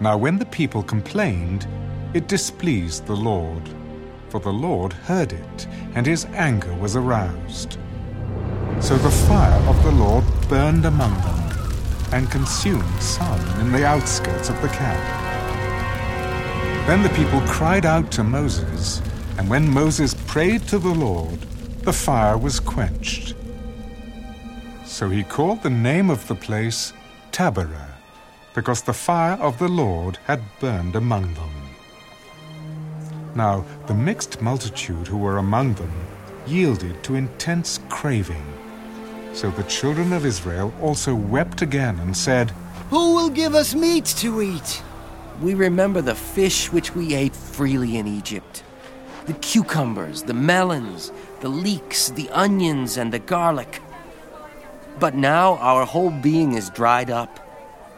Now when the people complained, it displeased the Lord, for the Lord heard it, and his anger was aroused. So the fire of the Lord burned among them, and consumed some in the outskirts of the camp. Then the people cried out to Moses, and when Moses prayed to the Lord, the fire was quenched. So he called the name of the place Taberah, because the fire of the Lord had burned among them. Now the mixed multitude who were among them yielded to intense craving. So the children of Israel also wept again and said, Who will give us meat to eat? We remember the fish which we ate freely in Egypt the cucumbers, the melons, the leeks, the onions, and the garlic. But now our whole being is dried up.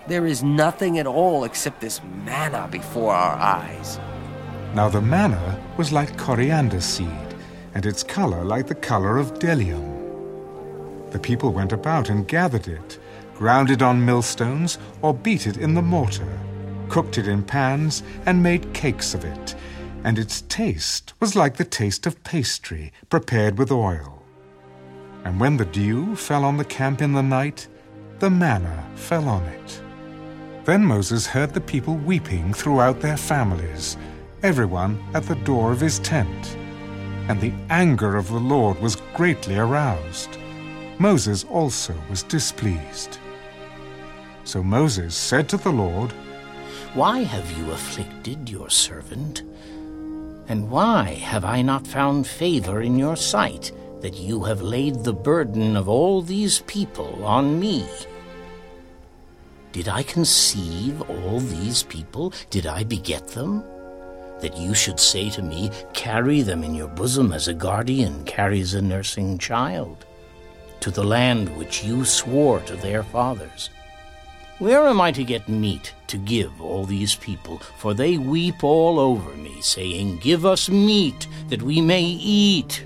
There is nothing at all except this manna before our eyes. Now the manna was like coriander seed, and its color like the color of bdellium. The people went about and gathered it, ground it on millstones, or beat it in the mortar, cooked it in pans, and made cakes of it and its taste was like the taste of pastry prepared with oil. And when the dew fell on the camp in the night, the manna fell on it. Then Moses heard the people weeping throughout their families, everyone at the door of his tent. And the anger of the Lord was greatly aroused. Moses also was displeased. So Moses said to the Lord, Why have you afflicted your servant? And why have I not found favor in your sight, that you have laid the burden of all these people on me? Did I conceive all these people? Did I beget them? That you should say to me, Carry them in your bosom as a guardian carries a nursing child, to the land which you swore to their fathers. Where am I to get meat to give all these people? For they weep all over me, saying, Give us meat that we may eat.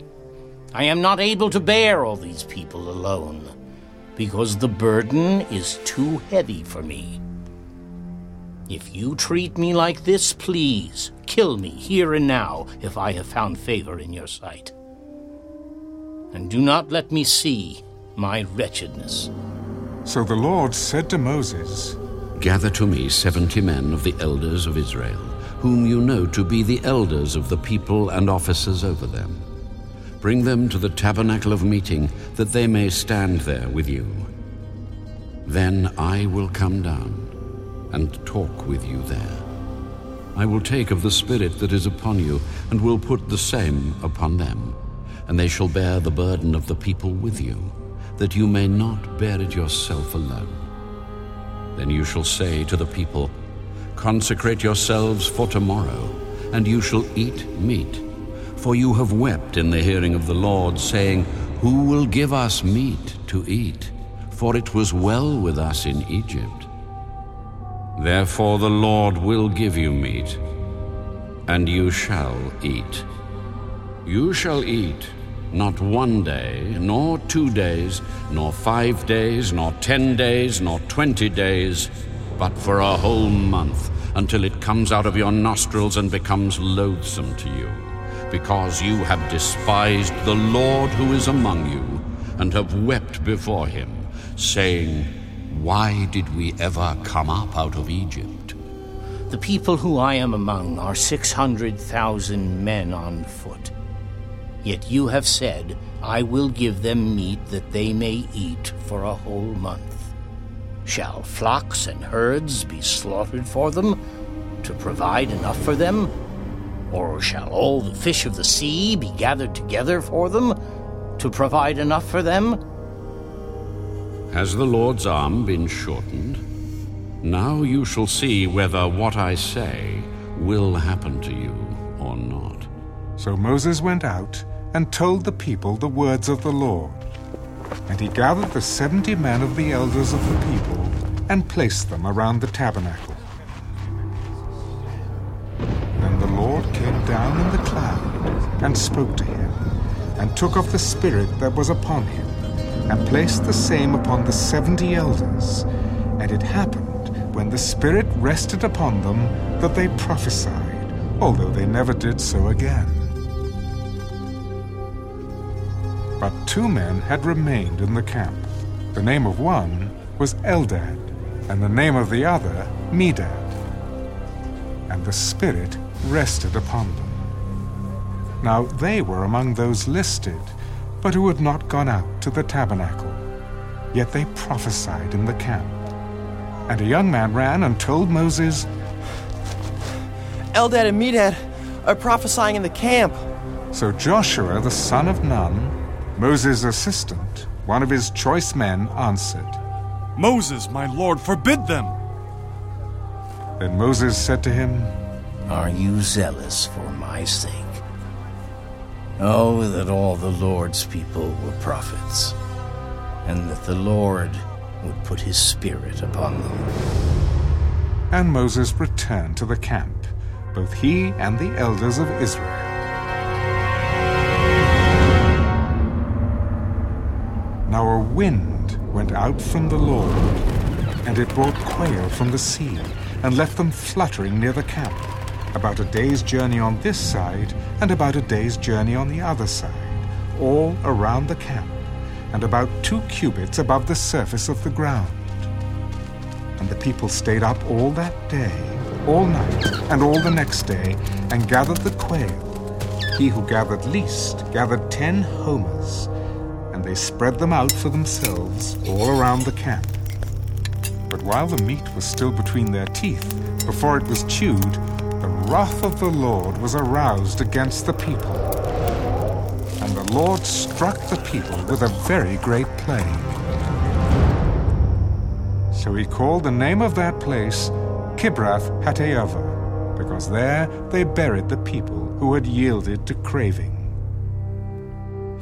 I am not able to bear all these people alone, because the burden is too heavy for me. If you treat me like this, please kill me here and now if I have found favor in your sight. And do not let me see my wretchedness. So the Lord said to Moses, Gather to me seventy men of the elders of Israel, whom you know to be the elders of the people and officers over them. Bring them to the tabernacle of meeting, that they may stand there with you. Then I will come down and talk with you there. I will take of the Spirit that is upon you, and will put the same upon them, and they shall bear the burden of the people with you that you may not bear it yourself alone. Then you shall say to the people, Consecrate yourselves for tomorrow, and you shall eat meat. For you have wept in the hearing of the Lord, saying, Who will give us meat to eat? For it was well with us in Egypt. Therefore the Lord will give you meat, and you shall eat. You shall eat not one day, nor two days, nor five days, nor ten days, nor twenty days, but for a whole month, until it comes out of your nostrils and becomes loathsome to you, because you have despised the Lord who is among you, and have wept before him, saying, Why did we ever come up out of Egypt? The people who I am among are six hundred thousand men on foot. Yet you have said, I will give them meat that they may eat for a whole month. Shall flocks and herds be slaughtered for them, to provide enough for them? Or shall all the fish of the sea be gathered together for them, to provide enough for them? Has the Lord's arm been shortened? Now you shall see whether what I say will happen to you or not. So Moses went out and told the people the words of the Lord. And he gathered the seventy men of the elders of the people and placed them around the tabernacle. Down in the cloud and spoke to him, and took of the Spirit that was upon him, and placed the same upon the seventy elders. And it happened, when when the Spirit rested upon them that they prophesied, although they never did so again. But two men had remained in the camp. The name of one was Eldad, and the name of the other Medad. And the Spirit rested upon them. Now they were among those listed, but who had not gone out to the tabernacle. Yet they prophesied in the camp. And a young man ran and told Moses, Eldad and Medad are prophesying in the camp. So Joshua the son of Nun, Moses' assistant, one of his choice men, answered. Moses, my lord, forbid them. Then Moses said to him, Are you zealous for my sake? Oh, that all the Lord's people were prophets, and that the Lord would put his spirit upon them. And Moses returned to the camp, both he and the elders of Israel. Now a wind went out from the Lord, and it brought quail from the sea, and left them fluttering near the camp, about a day's journey on this side, and about a day's journey on the other side, all around the camp, and about two cubits above the surface of the ground. And the people stayed up all that day, all night, and all the next day, and gathered the quail. He who gathered least gathered ten homers, and they spread them out for themselves all around the camp. But while the meat was still between their teeth, before it was chewed, the wrath of the Lord was aroused against the people. And the Lord struck the people with a very great plague. So he called the name of that place Kibroth Hattaavah, because there they buried the people who had yielded to craving.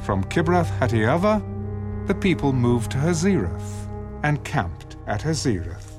From Kibroth Hattaavah, the people moved to Hazeroth and camped at Hazeroth.